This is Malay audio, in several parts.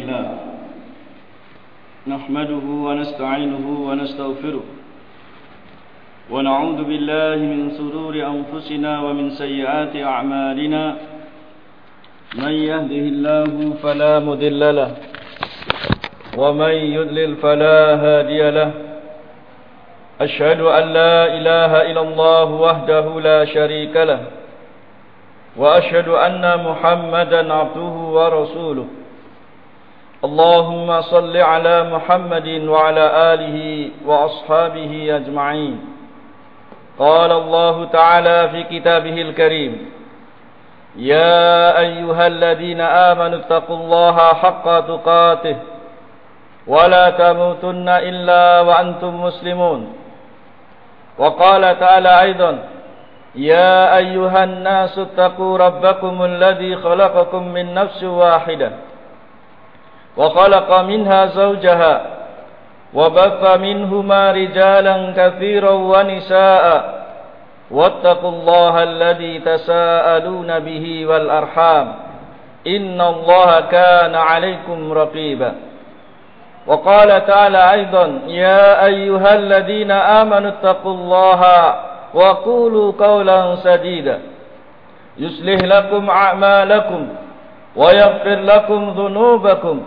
الله نحمده ونستعينه ونستغفره. ونعوذ بالله من سرور أنفسنا ومن سيئات أعمالنا. من يهده الله فلا مذل له. ومن يذلل فلا هادي له. أشهد أن لا إله إلا الله وحده لا شريك له. وأشهد أن محمدا عبده ورسوله. اللهم صل على محمد وعلى آله وأصحابه أجمعين. قال الله تعالى في كتابه الكريم يا أيها الذين آمنوا اتقوا الله حق تقاته ولا تموتن إلا وأنتم مسلمون. وقال تعالى أيضا يا أيها الناس اتقوا ربكم الذي خلقكم من نفس واحدة وخلق منها زوجها وبث منهما رجالا كثيرا ونساء واتقوا الله الذي تساءلون به والأرحام إن الله كان عليكم رقيبا. وقال تعالى أيضا يا أيها الذين آمنوا اتقوا الله وقولوا قولا سديدا. يصلح لكم أعمالكم ويغفر لكم ذنوبكم.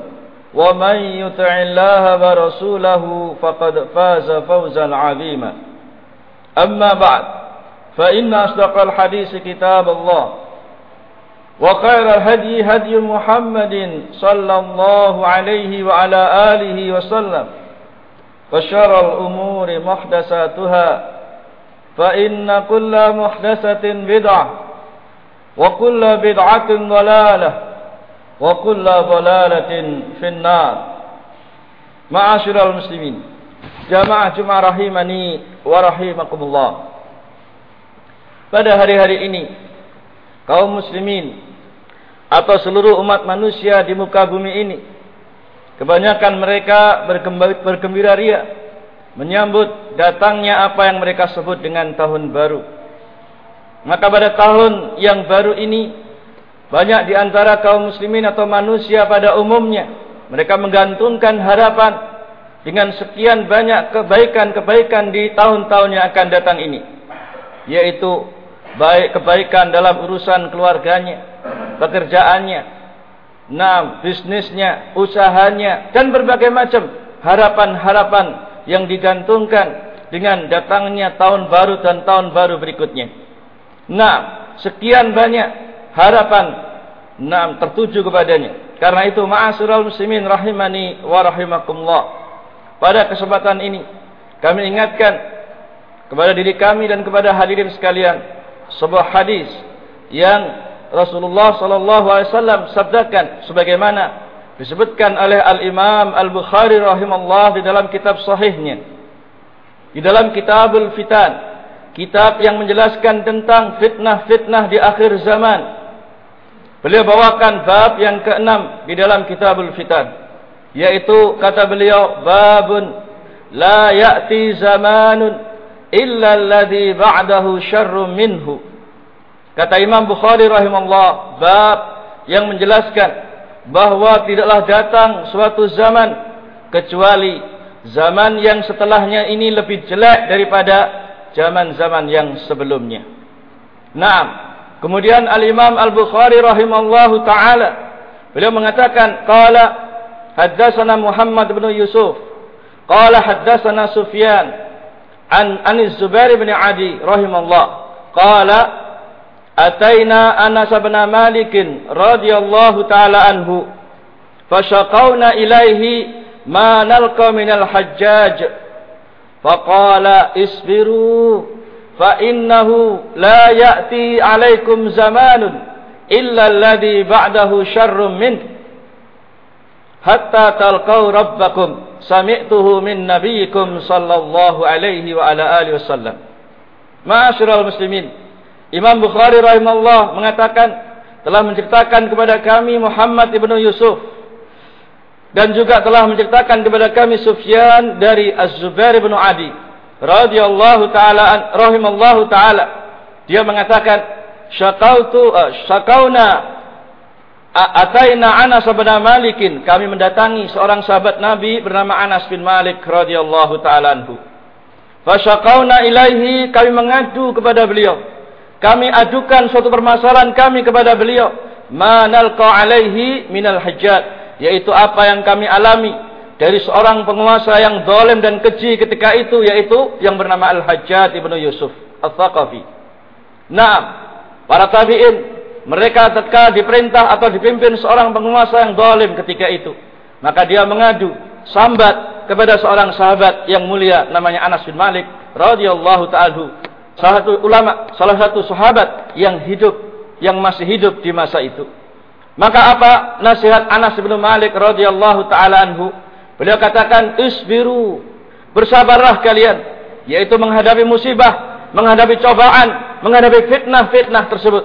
ومن يطع الله ورسوله فقد فاز فوزا عظيما. أما بعد فإن أصدق الحديث كتاب الله. وخير الهدي هدي محمد صلى الله عليه وعلى آله وسلم. وشر الأمور محدثاتها فإن كل محدثة بدعة وكل بدعة ضلالة. وكل ضلالة في النار معاشر المسلمين جماعة جمع رحيمني ورحيمكم الله pada hari-hari ini kaum muslimin atau seluruh umat manusia di muka bumi ini kebanyakan mereka bergembira ria menyambut datangnya apa yang mereka sebut dengan tahun baru. Maka pada tahun yang baru ini banyak di antara kaum muslimin atau manusia pada umumnya mereka menggantungkan harapan dengan sekian banyak kebaikan-kebaikan di tahun-tahun yang akan datang ini. Yaitu baik kebaikan dalam urusan keluarganya, pekerjaannya, nah, bisnisnya, usahanya dan berbagai macam harapan-harapan yang digantungkan dengan datangnya tahun baru dan tahun baru berikutnya. Nah, sekian banyak harapan nam tertuju kepadanya. Karena itu ma'asyiral muslimin rahimani wa rahimakumullah. Pada kesempatan ini kami ingatkan kepada diri kami dan kepada hadirin sekalian sebuah hadis yang Rasulullah sallallahu alaihi wasallam sabdakan sebagaimana disebutkan oleh Al-Imam Al-Bukhari rahimallahu di dalam kitab sahihnya. Di dalam Kitabul Fitan, kitab yang menjelaskan tentang fitnah-fitnah di akhir zaman Beliau bawakan bab yang keenam di dalam Kitabul Fitan. Yaitu kata beliau, Babun la ya'ti zamanun illa alladhi ba'dahu syarrum minhu. Kata Imam Bukhari rahimahullah, bab yang menjelaskan bahawa tidaklah datang suatu zaman kecuali zaman yang setelahnya ini lebih jelek daripada zaman-zaman yang sebelumnya. Naam. Kemudian Al-Imam Al-Bukhari rahimallahu taala beliau mengatakan qala haddatsana Muhammad bin Yusuf qala haddatsana Sufyan an Anis Zubair bin Adi rahimallahu qala ataina Anas bin Malik radhiyallahu taala anhu fashaqawna ilaihi ma nalqa min al-hajjaj faqala isbiru fa innahu la ya'ti 'alaikum zamanun illa alladhi ba'dahu syarrun min hatta talqau rabbakum sami'tuhu min nabiyikum sallallahu alaihi wa ala alihi wasallam ma'asyiral muslimin imam bukhari rahimahullah mengatakan telah menceritakan kepada kami Muhammad ibnu Yusuf dan juga telah menceritakan kepada kami Sufyan dari Az-Zubair bin Adi radhiyallahu taala rahimallahu taala. Dia mengatakan syaqautu uh, syaqauna ataina Anas bin Malik kami mendatangi seorang sahabat Nabi bernama Anas bin Malik radhiyallahu taala anhu. Fa syaqauna ilaihi kami mengadu kepada beliau. Kami adukan suatu permasalahan kami kepada beliau. Manalqa alaihi minal hajjat yaitu apa yang kami alami dari seorang penguasa yang dolim dan keji ketika itu yaitu yang bernama Al-Hajjaj ibnu Yusuf Al-Thaqafi. Nah, para tabiin mereka ketika diperintah atau dipimpin seorang penguasa yang dolim ketika itu, maka dia mengadu sambat kepada seorang sahabat yang mulia namanya Anas bin Malik radhiyallahu taala salah satu ulama, salah satu sahabat yang hidup yang masih hidup di masa itu. Maka apa nasihat Anas bin Malik radhiyallahu taala anhu? Beliau katakan isbiru bersabarlah kalian yaitu menghadapi musibah, menghadapi cobaan, menghadapi fitnah-fitnah tersebut.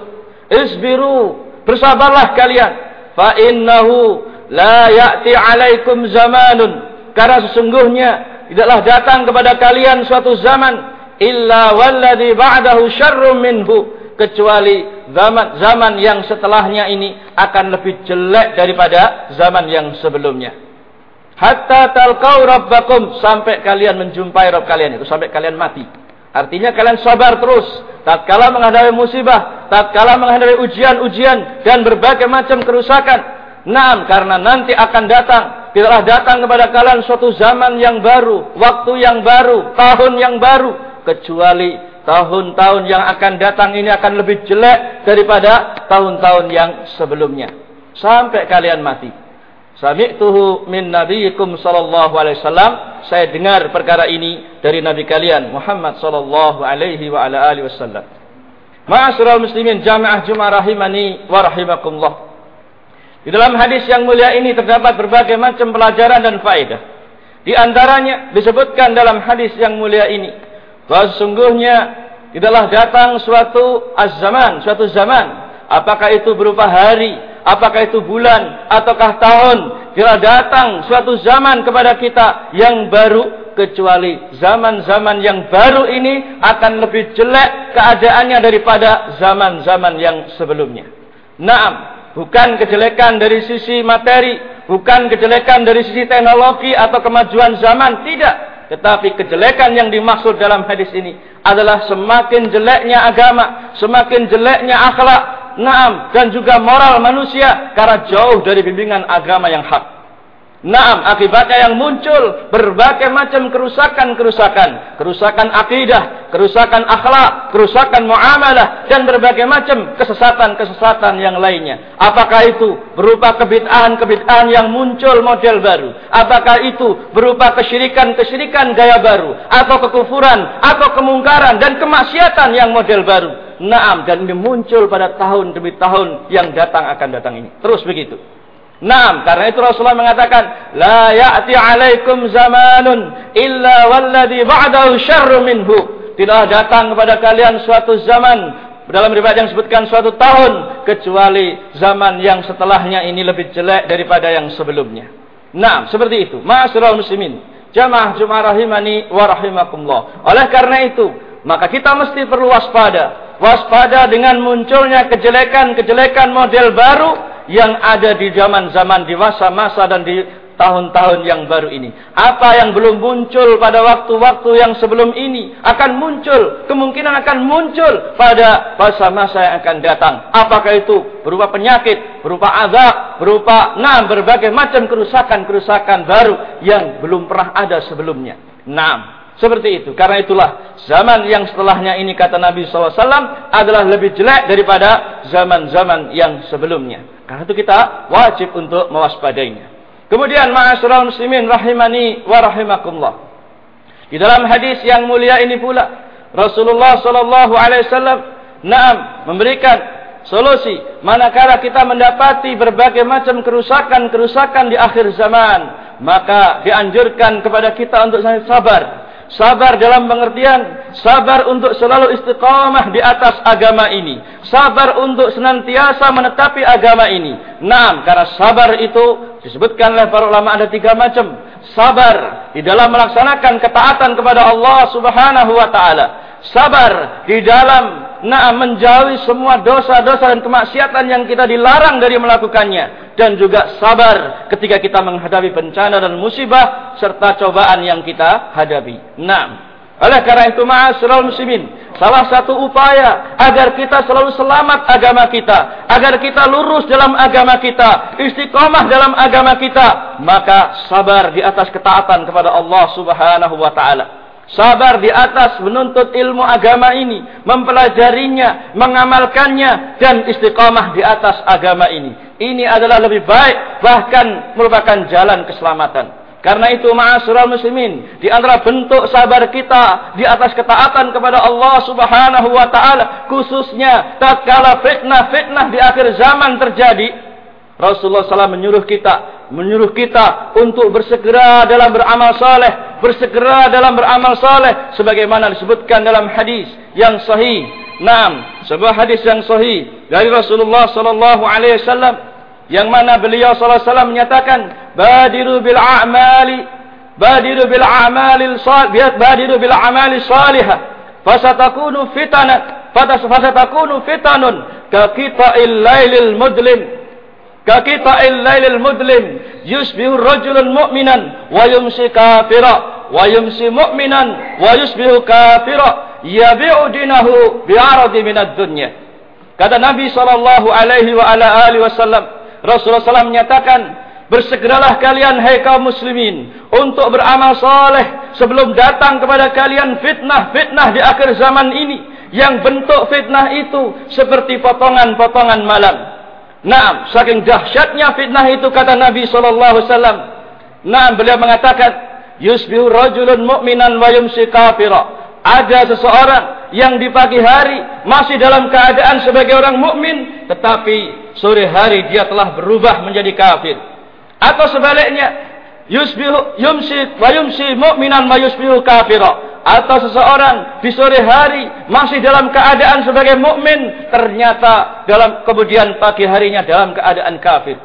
Isbiru bersabarlah kalian. Fa innahu la ya'ti 'alaikum zamanun. Karena sesungguhnya tidaklah datang kepada kalian suatu zaman illa walladhi ba'dahu syarrum minhu kecuali zaman zaman yang setelahnya ini akan lebih jelek daripada zaman yang sebelumnya hatta talqau rabbakum sampai kalian menjumpai Rabb kalian itu sampai kalian mati. Artinya kalian sabar terus tatkala menghadapi musibah, tatkala menghadapi ujian-ujian dan berbagai macam kerusakan. Naam karena nanti akan datang, tidaklah datang kepada kalian suatu zaman yang baru, waktu yang baru, tahun yang baru kecuali tahun-tahun yang akan datang ini akan lebih jelek daripada tahun-tahun yang sebelumnya. Sampai kalian mati. Sami'tuhu min nabiyikum sallallahu alaihi wasallam. Saya dengar perkara ini dari nabi kalian Muhammad sallallahu alaihi wa ala alihi wasallam. Ma'asyiral muslimin jamaah Jumat rahimani wa rahimakumullah. Di dalam hadis yang mulia ini terdapat berbagai macam pelajaran dan faedah. Di antaranya disebutkan dalam hadis yang mulia ini bahwa sesungguhnya tidaklah datang suatu az-zaman, suatu zaman, apakah itu berupa hari apakah itu bulan ataukah tahun bila datang suatu zaman kepada kita yang baru kecuali zaman-zaman yang baru ini akan lebih jelek keadaannya daripada zaman-zaman yang sebelumnya. Naam, bukan kejelekan dari sisi materi, bukan kejelekan dari sisi teknologi atau kemajuan zaman, tidak. Tetapi kejelekan yang dimaksud dalam hadis ini adalah semakin jeleknya agama, semakin jeleknya akhlak, naam dan juga moral manusia karena jauh dari bimbingan agama yang hak. Naam, akibatnya yang muncul berbagai macam kerusakan-kerusakan, kerusakan akidah, kerusakan akhlak, kerusakan muamalah dan berbagai macam kesesatan-kesesatan yang lainnya. Apakah itu berupa kebid'ahan-kebid'ahan yang muncul model baru? Apakah itu berupa kesyirikan-kesyirikan gaya baru atau kekufuran atau kemungkaran dan kemaksiatan yang model baru? Naam, dan ini muncul pada tahun demi tahun yang datang akan datang ini. Terus begitu. Naam, karena itu Rasulullah mengatakan, la ya'ti 'alaikum zamanun illa walladhi ba'dahu syarru minhu. Tidak datang kepada kalian suatu zaman dalam riwayat yang disebutkan suatu tahun kecuali zaman yang setelahnya ini lebih jelek daripada yang sebelumnya. Naam, seperti itu. Ma'asyiral muslimin, jamaah Jumat rahimani wa rahimakumullah. Oleh karena itu, maka kita mesti perlu waspada. Waspada dengan munculnya kejelekan-kejelekan model baru yang ada di zaman-zaman di masa-masa dan di tahun-tahun yang baru ini. Apa yang belum muncul pada waktu-waktu yang sebelum ini akan muncul, kemungkinan akan muncul pada masa-masa yang akan datang. Apakah itu berupa penyakit, berupa azab, berupa nah berbagai macam kerusakan-kerusakan baru yang belum pernah ada sebelumnya. Nah, seperti itu. Karena itulah zaman yang setelahnya ini kata Nabi SAW adalah lebih jelek daripada zaman-zaman yang sebelumnya. Karena itu kita wajib untuk mewaspadainya. Kemudian ma'asyiral muslimin rahimani wa rahimakumullah. Di dalam hadis yang mulia ini pula Rasulullah sallallahu alaihi wasallam na'am memberikan solusi manakala kita mendapati berbagai macam kerusakan-kerusakan di akhir zaman maka dianjurkan kepada kita untuk sabar Sabar dalam pengertian sabar untuk selalu istiqamah di atas agama ini. Sabar untuk senantiasa menetapi agama ini. Naam, karena sabar itu disebutkan oleh para ulama ada tiga macam. Sabar di dalam melaksanakan ketaatan kepada Allah Subhanahu wa taala. Sabar di dalam nah menjauhi semua dosa-dosa dan kemaksiatan yang kita dilarang dari melakukannya dan juga sabar ketika kita menghadapi bencana dan musibah serta cobaan yang kita hadapi. Nah, oleh karena itu ma'asyiral muslimin, salah satu upaya agar kita selalu selamat agama kita, agar kita lurus dalam agama kita, istiqomah dalam agama kita, maka sabar di atas ketaatan kepada Allah Subhanahu wa taala. Sabar di atas menuntut ilmu agama ini, mempelajarinya, mengamalkannya dan istiqamah di atas agama ini. Ini adalah lebih baik bahkan merupakan jalan keselamatan. Karena itu ma'asyiral muslimin, di antara bentuk sabar kita di atas ketaatan kepada Allah Subhanahu wa taala, khususnya tatkala fitnah-fitnah di akhir zaman terjadi, Rasulullah SAW menyuruh kita, menyuruh kita untuk bersegera dalam beramal saleh, bersegera dalam beramal saleh, sebagaimana disebutkan dalam hadis yang sahih. Naam, sebuah hadis yang sahih dari Rasulullah Sallallahu Alaihi Wasallam yang mana beliau Sallallahu Alaihi menyatakan, badiru bil a'mali, badiru bil a'mali salih, badiru bil a'mali salihah, fasatakunu fitanat, fasatakunu fitanun, kakita illailil mudlim, Kakita'il lailil mudlim. Yusbihu rajulun mu'minan wa yumsi kafira wa yumsi mu'minan wa yusbihu kafira. Yabi'u dinahu bi'aradi minad dunya. Kata Nabi sallallahu alaihi wa ala alihi wasallam, Rasulullah SAW menyatakan, bersegeralah kalian hai kaum muslimin untuk beramal saleh sebelum datang kepada kalian fitnah-fitnah di akhir zaman ini yang bentuk fitnah itu seperti potongan-potongan malam. Naam, saking dahsyatnya fitnah itu kata Nabi wasallam. Naam, beliau mengatakan, yusbihu rajulun mu'minan wa yumsi kafira. Ada seseorang yang di pagi hari masih dalam keadaan sebagai orang mukmin, tetapi sore hari dia telah berubah menjadi kafir. Atau sebaliknya, yusbihu yumsi wa yumsi mu'minan wa yusbihu kafira atau seseorang di sore hari masih dalam keadaan sebagai mukmin ternyata dalam kemudian pagi harinya dalam keadaan kafir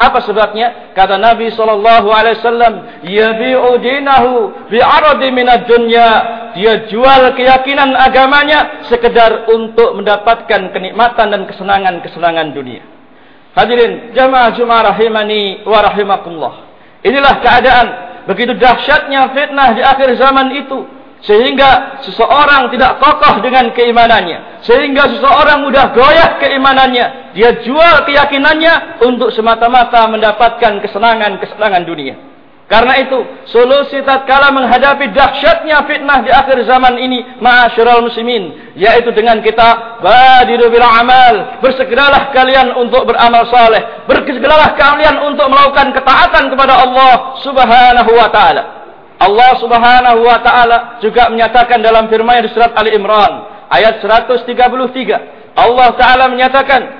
Apa sebabnya? Kata Nabi sallallahu alaihi wasallam, "Yabi'u dinahu bi'aradi minad dunya." Dia jual keyakinan agamanya sekedar untuk mendapatkan kenikmatan dan kesenangan-kesenangan dunia. Hadirin jamaah Jumat rahimani wa rahimakumullah. Inilah keadaan begitu dahsyatnya fitnah di akhir zaman itu sehingga seseorang tidak kokoh dengan keimanannya sehingga seseorang mudah goyah keimanannya dia jual keyakinannya untuk semata-mata mendapatkan kesenangan-kesenangan dunia. Karena itu solusi tatkala menghadapi dahsyatnya fitnah di akhir zaman ini ma'asyiral muslimin yaitu dengan kita badiru bil amal bersegeralah kalian untuk beramal saleh bersegeralah kalian untuk melakukan ketaatan kepada Allah Subhanahu wa taala. Allah Subhanahu wa taala juga menyatakan dalam firman di surat Ali Imran ayat 133 Allah taala menyatakan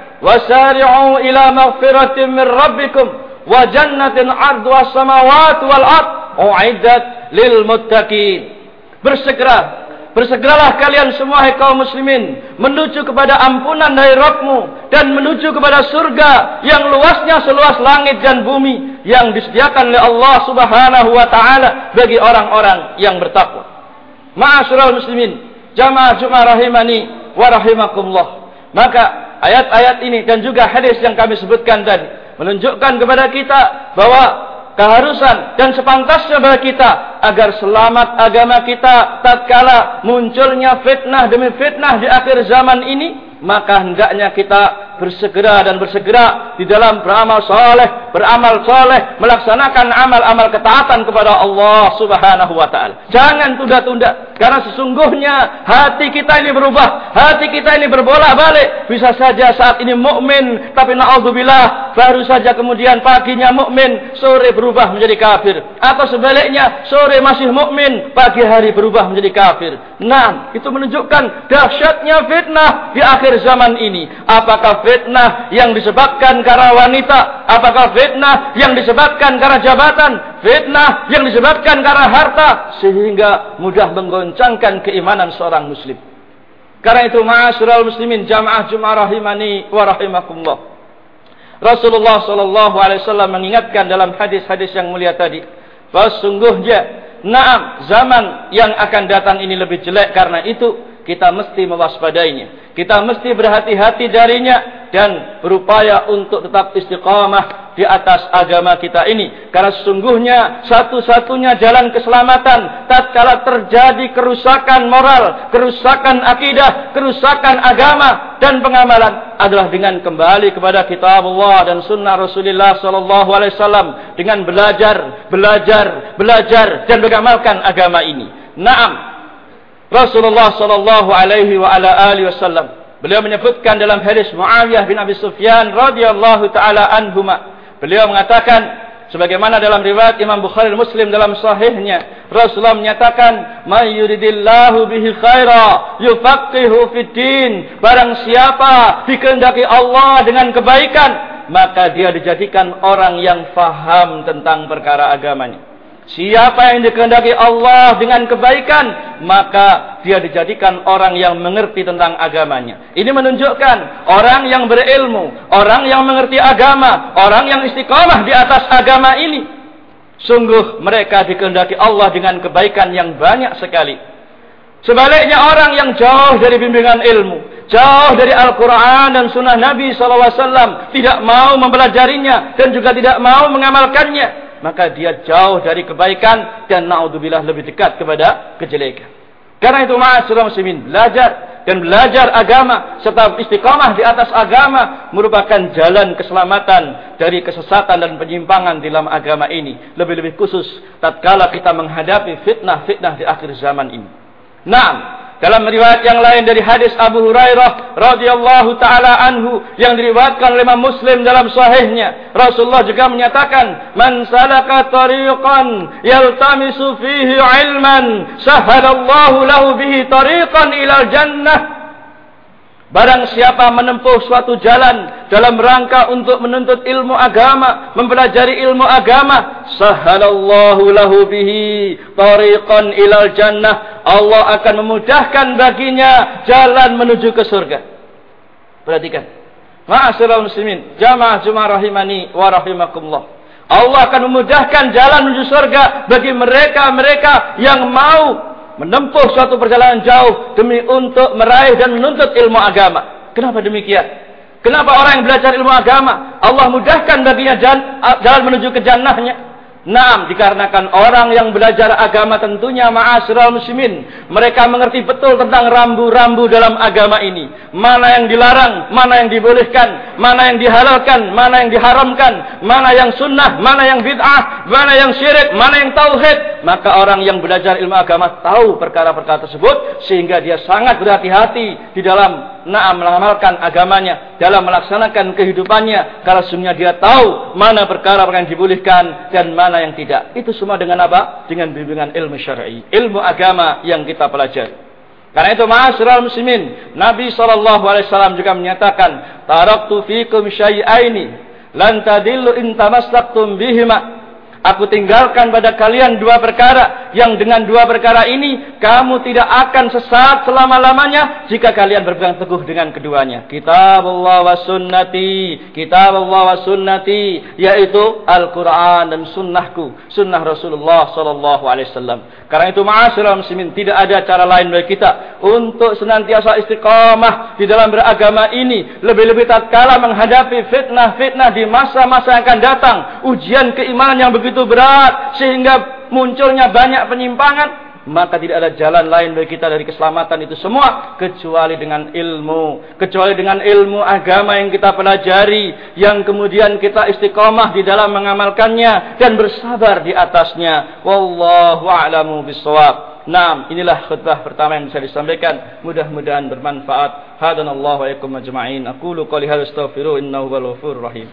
min rabbikum wa jannatin 'arduha as-samawati wal ard u'iddat lil muttaqin bersegera Bersegeralah kalian semua hai kaum muslimin menuju kepada ampunan dari Rabbmu dan menuju kepada surga yang luasnya seluas langit dan bumi yang disediakan oleh Allah Subhanahu wa taala bagi orang-orang yang bertakwa. Ma'asyiral muslimin, jamaah Jumat rahimani wa rahimakumullah. Maka ayat-ayat ini dan juga hadis yang kami sebutkan tadi menunjukkan kepada kita bahwa keharusan dan sepantasnya bagi kita agar selamat agama kita tatkala munculnya fitnah demi fitnah di akhir zaman ini maka hendaknya kita bersegera dan bersegera di dalam beramal soleh, beramal soleh, melaksanakan amal-amal ketaatan kepada Allah Subhanahu Wa Taala. Jangan tunda-tunda, karena sesungguhnya hati kita ini berubah, hati kita ini berbolak balik. Bisa saja saat ini mukmin, tapi naudzubillah baru saja kemudian paginya mukmin, sore berubah menjadi kafir, atau sebaliknya sore masih mukmin, pagi hari berubah menjadi kafir. Nah, itu menunjukkan dahsyatnya fitnah di akhir zaman ini. Apakah fitnah yang disebabkan karena wanita? Apakah fitnah yang disebabkan karena jabatan? Fitnah yang disebabkan karena harta? Sehingga mudah menggoncangkan keimanan seorang muslim. Karena itu ma'asyiral muslimin jamaah Jumat rahimani wa rahimakumullah. Rasulullah sallallahu alaihi wasallam mengingatkan dalam hadis-hadis yang mulia tadi, bahwa sungguhnya naam zaman yang akan datang ini lebih jelek karena itu kita mesti mewaspadainya. Kita mesti berhati-hati darinya dan berupaya untuk tetap istiqamah di atas agama kita ini. Karena sesungguhnya satu-satunya jalan keselamatan tatkala terjadi kerusakan moral, kerusakan akidah, kerusakan agama dan pengamalan adalah dengan kembali kepada kitab Allah dan sunnah Rasulullah sallallahu alaihi wasallam dengan belajar, belajar, belajar dan mengamalkan agama ini. Naam, Rasulullah sallallahu alaihi wa ala alihi wasallam beliau menyebutkan dalam hadis Muawiyah bin Abi Sufyan radhiyallahu taala anhuma beliau mengatakan sebagaimana dalam riwayat Imam Bukhari Muslim dalam sahihnya Rasulullah menyatakan may yuridillahu bihi khaira yufaqihu fid din barang siapa dikehendaki Allah dengan kebaikan maka dia dijadikan orang yang faham tentang perkara agamanya Siapa yang dikehendaki Allah dengan kebaikan, maka dia dijadikan orang yang mengerti tentang agamanya. Ini menunjukkan orang yang berilmu, orang yang mengerti agama, orang yang istiqamah di atas agama ini. Sungguh mereka dikehendaki Allah dengan kebaikan yang banyak sekali. Sebaliknya orang yang jauh dari bimbingan ilmu, jauh dari Al-Quran dan Sunnah Nabi SAW, tidak mau mempelajarinya dan juga tidak mau mengamalkannya maka dia jauh dari kebaikan dan naudzubillah lebih dekat kepada kejelekan. Karena itu ma'asyiral muslimin, belajar dan belajar agama serta istiqamah di atas agama merupakan jalan keselamatan dari kesesatan dan penyimpangan dalam agama ini. Lebih-lebih khusus tatkala kita menghadapi fitnah-fitnah di akhir zaman ini. Naam, dalam riwayat yang lain dari hadis Abu Hurairah radhiyallahu taala anhu yang diriwayatkan oleh Imam Muslim dalam sahihnya, Rasulullah juga menyatakan, "Man salaka tariqan yaltamisu fihi ilman, sahalallahu lahu bihi tariqan ila jannah." Barang siapa menempuh suatu jalan dalam rangka untuk menuntut ilmu agama, mempelajari ilmu agama, sahalallahu lahu bihi tariqan ilal jannah. Allah akan memudahkan baginya jalan menuju ke surga. Perhatikan. Ma'asyiral muslimin, jamaah Jumat rahimani wa rahimakumullah. Allah akan memudahkan jalan menuju surga bagi mereka-mereka yang mau menempuh suatu perjalanan jauh demi untuk meraih dan menuntut ilmu agama. Kenapa demikian? Kenapa orang yang belajar ilmu agama Allah mudahkan baginya jalan menuju ke jannahnya? Naam, dikarenakan orang yang belajar agama tentunya ma'asyiral muslimin. Mereka mengerti betul tentang rambu-rambu dalam agama ini. Mana yang dilarang, mana yang dibolehkan, mana yang dihalalkan, mana yang diharamkan, mana yang sunnah, mana yang bid'ah, mana yang syirik, mana yang tauhid. Maka orang yang belajar ilmu agama tahu perkara-perkara tersebut. Sehingga dia sangat berhati-hati di dalam naam mengamalkan agamanya. Dalam melaksanakan kehidupannya. Kalau sebenarnya dia tahu mana perkara-perkara yang dibolehkan dan mana mana yang tidak. Itu semua dengan apa? Dengan bimbingan ilmu syar'i, ilmu agama yang kita pelajari. Karena itu ma'asyiral muslimin, Nabi SAW juga menyatakan, "Taraktu fikum syai'aini lan tadillu in tamassaktum bihima." Aku tinggalkan pada kalian dua perkara. Yang dengan dua perkara ini kamu tidak akan sesat selama-lamanya jika kalian berpegang teguh dengan keduanya. Kitab Allah wa sunnati, kitab Allah wa sunnati. Yaitu Al-Qur'an dan sunnahku, sunnah Rasulullah sallallahu alaihi wasallam. Karena itu ma'asyiral muslimin tidak ada cara lain bagi kita untuk senantiasa istiqamah di dalam beragama ini, lebih-lebih tatkala menghadapi fitnah-fitnah di masa-masa yang akan datang, ujian keimanan yang begitu begitu berat sehingga munculnya banyak penyimpangan maka tidak ada jalan lain bagi kita dari keselamatan itu semua kecuali dengan ilmu kecuali dengan ilmu agama yang kita pelajari yang kemudian kita istiqomah di dalam mengamalkannya dan bersabar di atasnya wallahu a'lamu bissawab Naam, inilah khutbah pertama yang bisa disampaikan. Mudah-mudahan bermanfaat. Hadanallahu wa yakum ajma'in. Aqulu qouli hadza astaghfiru innahu ghafurur rahim.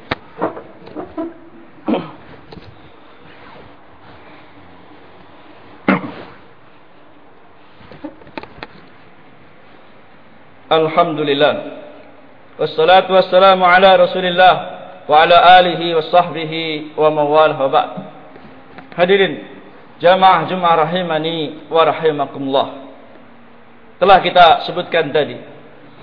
Alhamdulillah. Wassalatu wassalamu ala rasulillah Wa ala alihi wa sahbihi wa mawal wa Hadirin Jamaah Jum'ah rahimani wa rahimakumullah. Telah kita sebutkan tadi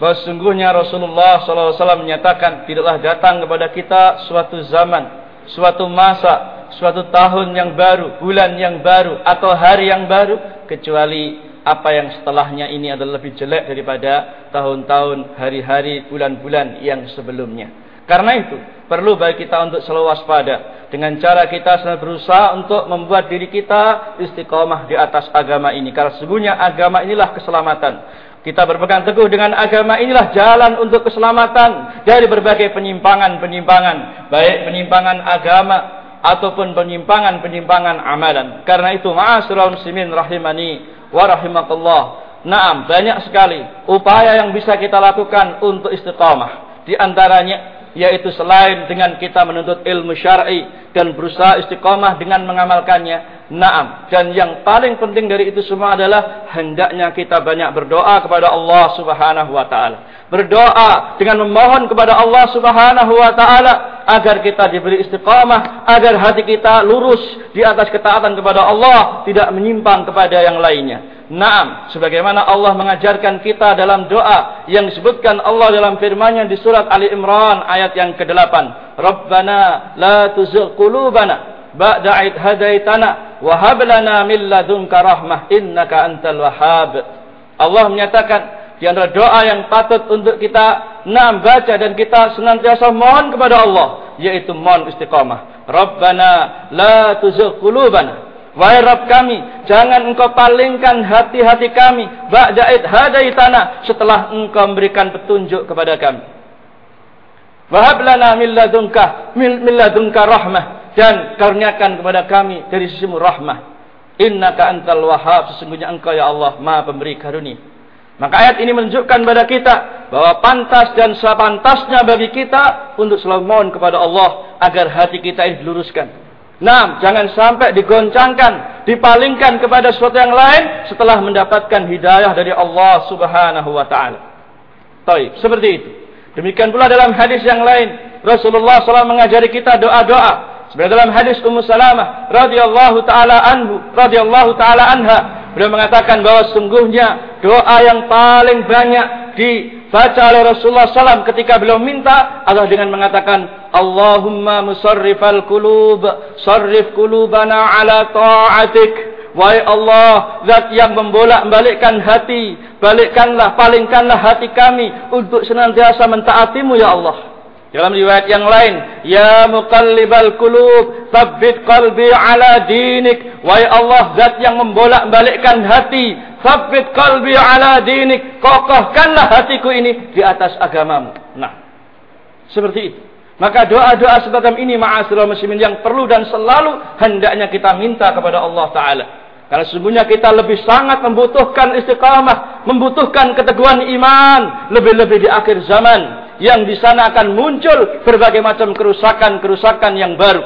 Bahawa sungguhnya Rasulullah SAW menyatakan Tidaklah datang kepada kita suatu zaman Suatu masa Suatu tahun yang baru Bulan yang baru Atau hari yang baru Kecuali apa yang setelahnya ini adalah lebih jelek daripada tahun-tahun, hari-hari, bulan-bulan yang sebelumnya. Karena itu, perlu bagi kita untuk selalu waspada. Dengan cara kita selalu berusaha untuk membuat diri kita istiqomah di atas agama ini. Karena sesungguhnya agama inilah keselamatan. Kita berpegang teguh dengan agama inilah jalan untuk keselamatan dari berbagai penyimpangan-penyimpangan. Baik penyimpangan agama ataupun penyimpangan-penyimpangan amalan. Karena itu, ma'asirul muslimin rahimani warahimatullah. Naam, banyak sekali upaya yang bisa kita lakukan untuk istiqamah. Di antaranya yaitu selain dengan kita menuntut ilmu syar'i dan berusaha istiqamah dengan mengamalkannya. Naam, dan yang paling penting dari itu semua adalah hendaknya kita banyak berdoa kepada Allah Subhanahu wa taala. Berdoa dengan memohon kepada Allah Subhanahu wa taala agar kita diberi istiqamah, agar hati kita lurus di atas ketaatan kepada Allah, tidak menyimpang kepada yang lainnya. Naam, sebagaimana Allah mengajarkan kita dalam doa yang disebutkan Allah dalam firman-Nya di surat Ali Imran ayat yang ke-8. Rabbana la tuzigh qulubana ba'da id hadaitana wa hab lana min ladunka rahmah innaka antal wahhab. Allah menyatakan di antara doa yang patut untuk kita naam baca dan kita senantiasa mohon kepada Allah yaitu mohon istiqamah. Rabbana la tuzigh qulubana Wahai Rabb kami, jangan engkau palingkan hati-hati kami. Ba'da'id hadaitana setelah engkau memberikan petunjuk kepada kami. Wahab lana min ladunka, min ladunka rahmah. Dan karuniakan kepada kami dari sisimu rahmah. Innaka antal wahab. Sesungguhnya engkau ya Allah maha pemberi karunia. Maka ayat ini menunjukkan kepada kita bahwa pantas dan sepantasnya bagi kita untuk selalu mohon kepada Allah agar hati kita ini diluruskan. Nah, jangan sampai digoncangkan, dipalingkan kepada sesuatu yang lain setelah mendapatkan hidayah dari Allah Subhanahu wa taala. Baik, seperti itu. Demikian pula dalam hadis yang lain, Rasulullah SAW mengajari kita doa-doa. Seperti dalam hadis Ummu Salamah radhiyallahu taala anhu, radhiyallahu taala anha, beliau mengatakan bahwa sungguhnya doa yang paling banyak dibaca oleh Rasulullah SAW ketika beliau minta adalah dengan mengatakan Allahumma musarrifal kulub sarrif kulubana ala ta'atik Wahai Allah, zat yang membolak-balikkan hati, balikkanlah, palingkanlah hati kami untuk senantiasa mentaatimu ya Allah. Dalam riwayat yang lain, Ya muqallibal kulub, thabbit qalbi ala dinik. Wahai Allah, zat yang membolak-balikkan hati, thabbit qalbi ala dinik. Kokohkanlah hatiku ini di atas agamamu. Nah, seperti itu. Maka doa-doa semacam ini ma'asirul muslimin yang perlu dan selalu hendaknya kita minta kepada Allah Ta'ala. Karena sesungguhnya kita lebih sangat membutuhkan istiqamah, membutuhkan keteguhan iman, lebih-lebih di akhir zaman yang di sana akan muncul berbagai macam kerusakan-kerusakan yang baru.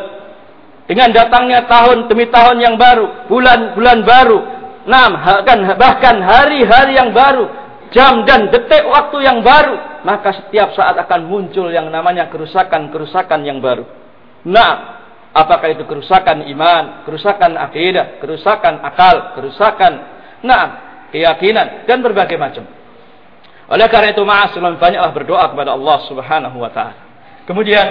Dengan datangnya tahun demi tahun yang baru, bulan-bulan baru, enam bahkan hari-hari yang baru, jam dan detik waktu yang baru, maka setiap saat akan muncul yang namanya kerusakan-kerusakan yang baru. Nah, apakah itu kerusakan iman, kerusakan akidah, kerusakan akal, kerusakan nah keyakinan dan berbagai macam. Oleh karena itu ma'asyiral banyaklah berdoa kepada Allah Subhanahu wa taala. Kemudian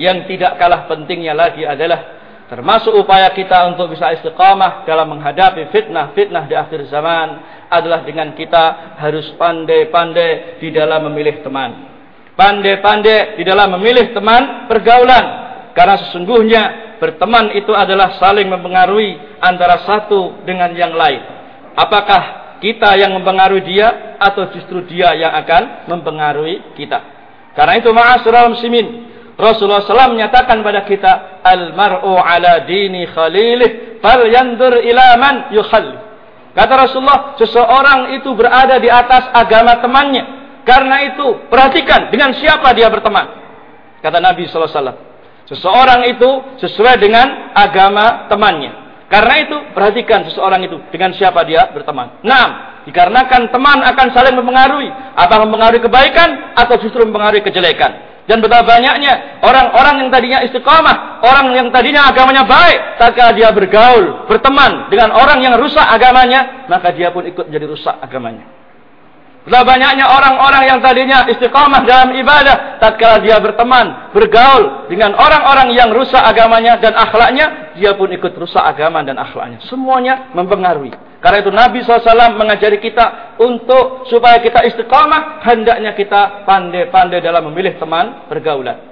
yang tidak kalah pentingnya lagi adalah termasuk upaya kita untuk bisa istiqamah dalam menghadapi fitnah-fitnah di akhir zaman adalah dengan kita harus pandai-pandai di dalam memilih teman. Pandai-pandai di dalam memilih teman pergaulan karena sesungguhnya berteman itu adalah saling mempengaruhi antara satu dengan yang lain. Apakah kita yang mempengaruhi dia atau justru dia yang akan mempengaruhi kita. Karena itu ma'asyiral muslimin, Rasulullah SAW menyatakan pada kita, "Al-mar'u ala dini khalilih, fal yandur ila man yukhalli." Kata Rasulullah, seseorang itu berada di atas agama temannya. Karena itu, perhatikan dengan siapa dia berteman. Kata Nabi SAW. Seseorang itu sesuai dengan agama temannya. Karena itu, perhatikan seseorang itu dengan siapa dia berteman. Nah, dikarenakan teman akan saling mempengaruhi. Apa mempengaruhi kebaikan atau justru mempengaruhi kejelekan. Dan betapa banyaknya orang-orang yang tadinya istiqamah, orang yang tadinya agamanya baik, tatkala dia bergaul, berteman dengan orang yang rusak agamanya, maka dia pun ikut menjadi rusak agamanya. Betapa banyaknya orang-orang yang tadinya istiqamah dalam ibadah, tatkala dia berteman, bergaul dengan orang-orang yang rusak agamanya dan akhlaknya, dia pun ikut rusak agama dan akhlaknya. Semuanya mempengaruhi. Karena itu Nabi SAW mengajari kita untuk supaya kita istiqamah, hendaknya kita pandai-pandai dalam memilih teman pergaulan.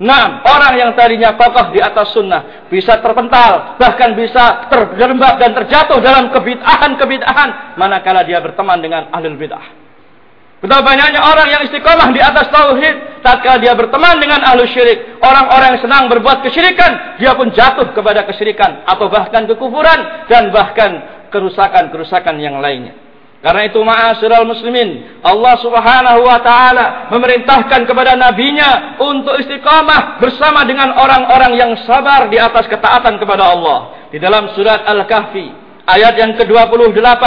Nah, orang yang tadinya kokoh di atas sunnah bisa terpental, bahkan bisa terjerembab dan terjatuh dalam kebid'ahan-kebid'ahan manakala dia berteman dengan ahli bid'ah. Betapa banyaknya orang yang istiqamah di atas tauhid tatkala dia berteman dengan ahlu syirik. Orang-orang yang senang berbuat kesyirikan, dia pun jatuh kepada kesyirikan atau bahkan kekufuran dan bahkan kerusakan-kerusakan yang lainnya. Karena itu ma'asyiral muslimin, Allah Subhanahu wa taala memerintahkan kepada nabinya untuk istiqamah bersama dengan orang-orang yang sabar di atas ketaatan kepada Allah. Di dalam surat Al-Kahfi ayat yang ke-28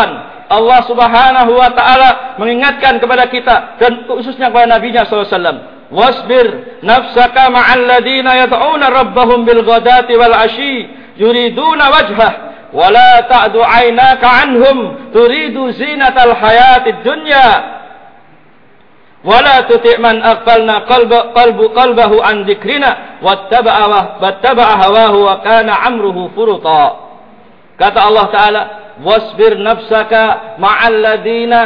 Allah Subhanahu wa taala mengingatkan kepada kita dan khususnya kepada Nabi Nya sallallahu alaihi wasallam wasbir nafsaka ma'al ladina yad'una rabbahum bil ghadati wal ashi yuriduna wajhah wa la ta'du 'aynaka 'anhum turidu zinatal hayatid dunya. Wa la tuti' man aqbalna qalba qalbu qalbahu an dzikrina wattaba'a wattaba'a hawahu wa kana 'amruhu furuta. Kata Allah taala wasbir nafsaka ma'al ladina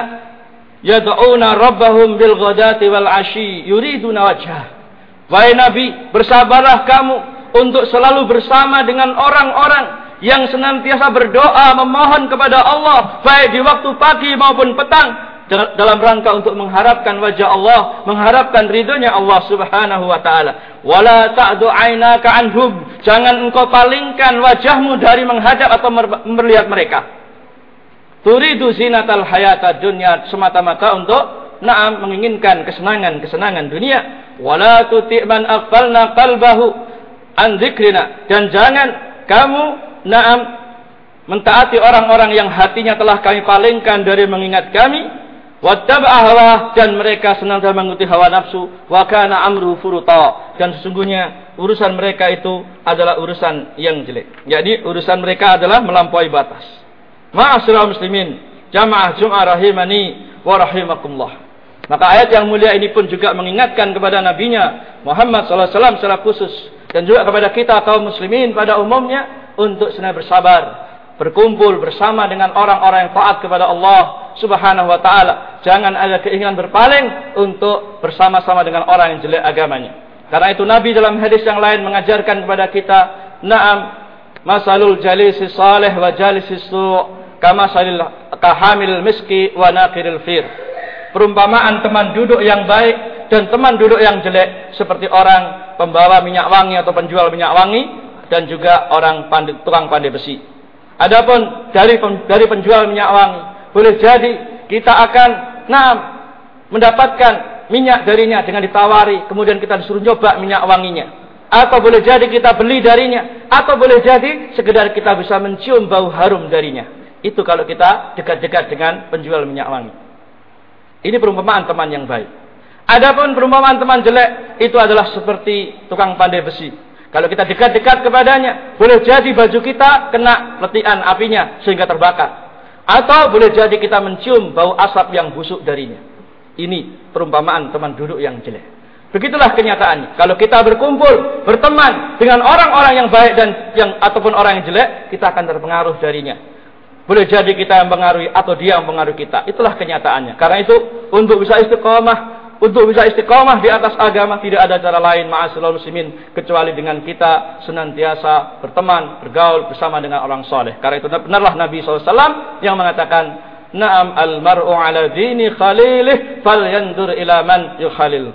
yad'una rabbahum bil ghadati wal ashi yuriduna wajhah. Wahai nabi bersabarlah kamu untuk selalu bersama dengan orang-orang yang senantiasa berdoa memohon kepada Allah baik di waktu pagi maupun petang dalam rangka untuk mengharapkan wajah Allah, mengharapkan ridhonya Allah Subhanahu wa taala. Wala ta'du 'ainaka 'anhum. Jangan engkau palingkan wajahmu dari menghadap atau melihat mereka. Turidu zinatal hayata dunya semata-mata untuk na'am menginginkan kesenangan-kesenangan dunia. Wala tuti' man aghfalna qalbahu an dzikrina dan jangan kamu na'am mentaati orang-orang yang hatinya telah kami palingkan dari mengingat kami wattaba'a dan mereka senantiasa mengikuti hawa nafsu wa kana amru furuta dan sesungguhnya urusan mereka itu adalah urusan yang jelek. Jadi urusan mereka adalah melampaui batas. Ma'asyiral muslimin, jamaah Jum'ah rahimani wa rahimakumullah. Maka ayat yang mulia ini pun juga mengingatkan kepada nabinya Muhammad sallallahu alaihi wasallam secara khusus dan juga kepada kita kaum muslimin pada umumnya untuk senantiasa bersabar, berkumpul bersama dengan orang-orang yang taat kepada Allah Subhanahu wa taala. Jangan ada keinginan berpaling untuk bersama-sama dengan orang yang jelek agamanya. Karena itu Nabi dalam hadis yang lain mengajarkan kepada kita, "Na'am masalul jalisi salih wa jalisi su' kama salil kahamil miski wa naqiril fir." perumpamaan teman duduk yang baik dan teman duduk yang jelek seperti orang pembawa minyak wangi atau penjual minyak wangi dan juga orang pandai, tukang pandai besi. Adapun dari dari penjual minyak wangi, boleh jadi kita akan nah mendapatkan minyak darinya dengan ditawari, kemudian kita disuruh coba minyak wanginya. Atau boleh jadi kita beli darinya, atau boleh jadi sekedar kita bisa mencium bau harum darinya. Itu kalau kita dekat-dekat dengan penjual minyak wangi. Ini perumpamaan teman yang baik. Adapun perumpamaan teman jelek itu adalah seperti tukang pandai besi. Kalau kita dekat-dekat kepadanya, boleh jadi baju kita kena letian apinya sehingga terbakar. Atau boleh jadi kita mencium bau asap yang busuk darinya. Ini perumpamaan teman duduk yang jelek. Begitulah kenyataannya. Kalau kita berkumpul, berteman dengan orang-orang yang baik dan yang ataupun orang yang jelek, kita akan terpengaruh darinya. Boleh jadi kita yang mengaruhi atau dia yang mengaruhi kita. Itulah kenyataannya. Karena itu untuk bisa istiqomah, untuk bisa istiqomah di atas agama tidak ada cara lain ma'asyiral muslimin kecuali dengan kita senantiasa berteman, bergaul bersama dengan orang soleh. Karena itu benarlah Nabi SAW yang mengatakan, Naam al-mar'u ala dini khalilih fal yandur ila man yukhalil.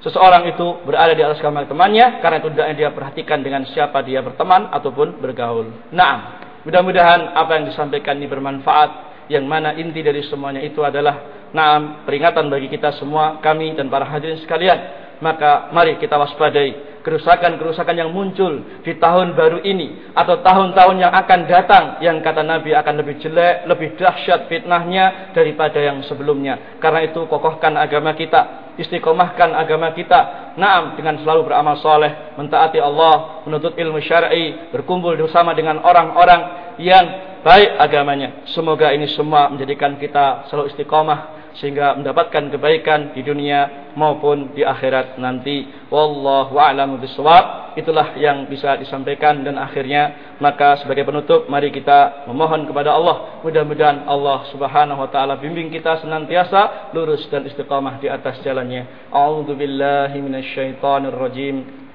Seseorang itu berada di atas kamar temannya karena itu dia perhatikan dengan siapa dia berteman ataupun bergaul. Naam. Mudah-mudahan apa yang disampaikan ini bermanfaat. Yang mana inti dari semuanya itu adalah naam peringatan bagi kita semua, kami dan para hadirin sekalian. Maka mari kita waspadai kerusakan-kerusakan yang muncul di tahun baru ini atau tahun-tahun yang akan datang yang kata Nabi akan lebih jelek, lebih dahsyat fitnahnya daripada yang sebelumnya. Karena itu kokohkan agama kita, istiqomahkan agama kita. Naam dengan selalu beramal soleh, mentaati Allah, menuntut ilmu syar'i, berkumpul bersama dengan orang-orang yang baik agamanya. Semoga ini semua menjadikan kita selalu istiqomah sehingga mendapatkan kebaikan di dunia maupun di akhirat nanti wallahu a'lamu bissawab itulah yang bisa disampaikan dan akhirnya maka sebagai penutup mari kita memohon kepada Allah mudah-mudahan Allah Subhanahu wa taala bimbing kita senantiasa lurus dan istiqamah di atas jalannya a'udzubillahi minasyaitonir rajim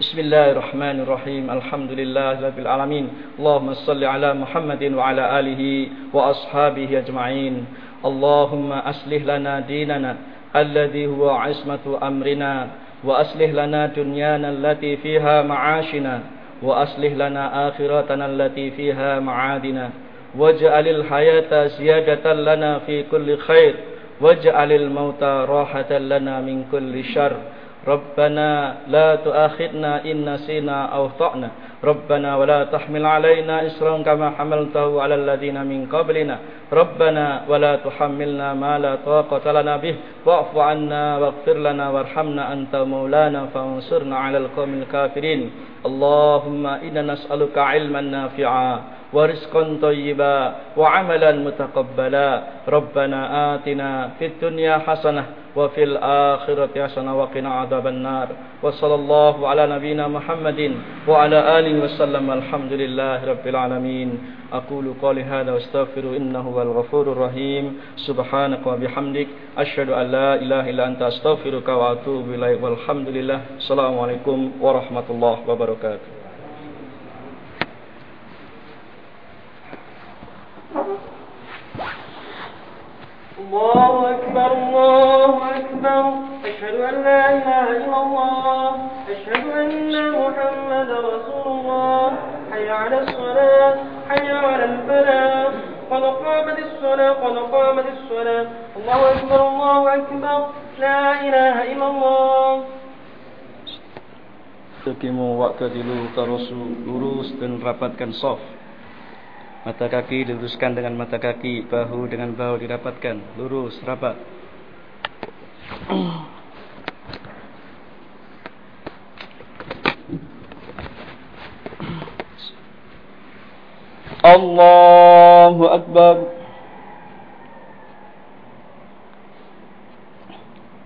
بسم الله الرحمن الرحيم الحمد لله رب العالمين اللهم صل على محمد وعلى آله وأصحابه أجمعين اللهم أصلح لنا ديننا الذي هو عصمة أمرنا وأصلح لنا دنيانا التي فيها معاشنا وأصلح لنا آخرتنا التي فيها معادنا واجعل الحياة زيادة لنا في كل خير واجعل الموت راحة لنا من كل شر ربنا لا تؤاخذنا إن نسينا أو طعنا ربنا ولا تحمل علينا إسرا كما حملته على الذين من قبلنا ربنا ولا تحملنا ما لا طاقة لنا به واعف عنا واغفر لنا وارحمنا أنت مولانا فانصرنا على القوم الكافرين اللهم إنا نسألك علما نافعا ورزقا طيبا وعملا متقبلا ربنا آتنا في الدنيا حسنة وفي الآخرة حسنة وقنا عذاب النار وصلى الله على نبينا محمد وعلى آله وسلم الحمد لله رب العالمين أقول قولي هذا واستغفر إنه هو الغفور الرحيم سبحانك وبحمدك أشهد أن لا إله إلا أنت أستغفرك وأتوب إليك والحمد لله السلام عليكم ورحمة الله وبركاته الله أكبر الله أكبر. أشهد أن لا إله إلا الله. أشهد أن محمد رسول الله. حي على الصلاة حي على الفلاح. قد قامت الصلاة قد قامت الصلاة. الله أكبر الله أكبر. لا إله إلا الله. Tukimu waktu dulu terus lurus dan rapatkan soft. Mata kaki diluruskan dengan mata kaki, bahu dengan bahu dirapatkan, lurus, rapat. Allahu Akbar.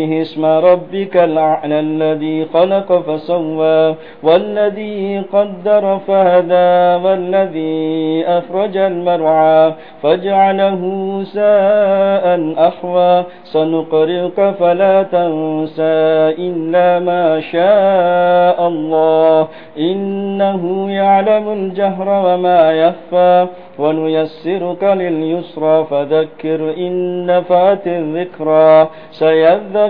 سبه اسم ربك الأعلى الذي خلق فسوى والذي قدر فهدى والذي أخرج المرعى فاجعله ساء أحوى سنقرئك فلا تنسى إلا ما شاء الله إنه يعلم الجهر وما يخفى ونيسرك لليسرى فذكر إن نفعت الذكرى سيذكر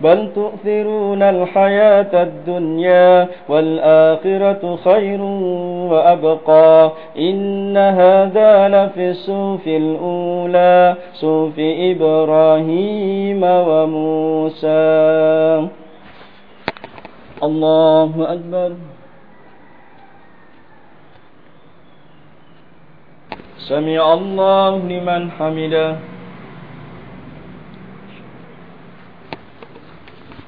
بل تؤثرون الحياة الدنيا والآخرة خير وأبقى. إن هذا لفي الصوف الأولى صوف إبراهيم وموسى. الله أكبر. سمع الله لمن حمده.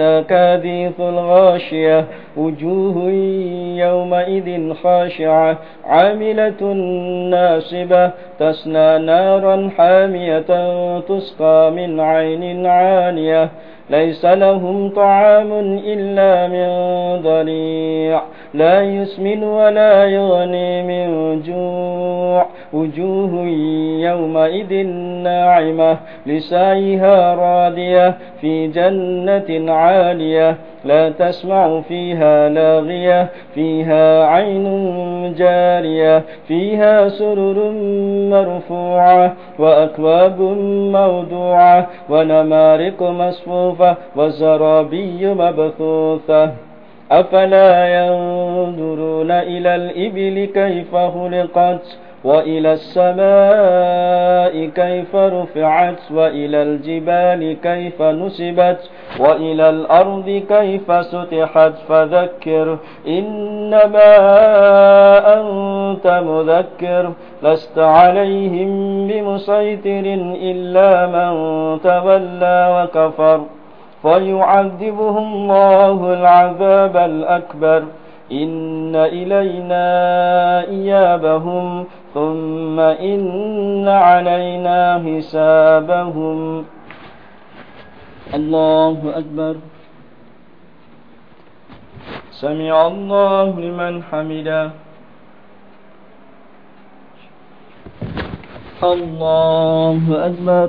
حديث الغاشية. وجوه يومئذ خاشعة. عاملة ناصبة. تسنى نارا حامية تسقى من عين عانية. ليس لهم طعام إلا من ضريع لا يسمن ولا يغني من جوع. وجوه يومئذ ناعمة لسعيها راضية في جنة عالية لا تسمع فيها لاغية. فيها عين جارية فيها سرر مرفوعة وأكواب موضوعة ونمارق مصفوفة وزرابي مبثوثة. أفلا ينظرون إلى الإبل كيف خلقت وإلى السماء كيف رفعت وإلى الجبال كيف نسبت وإلى الأرض كيف سطحت. فذكر إنما أنت مذكر لست عليهم بمسيطر إلا من تولى وكفر. فيعذبه الله العذاب الأكبر. إن إلينا إيابهم ثم إن علينا حسابهم. الله أكبر. سمع الله لمن حمده. الله أكبر.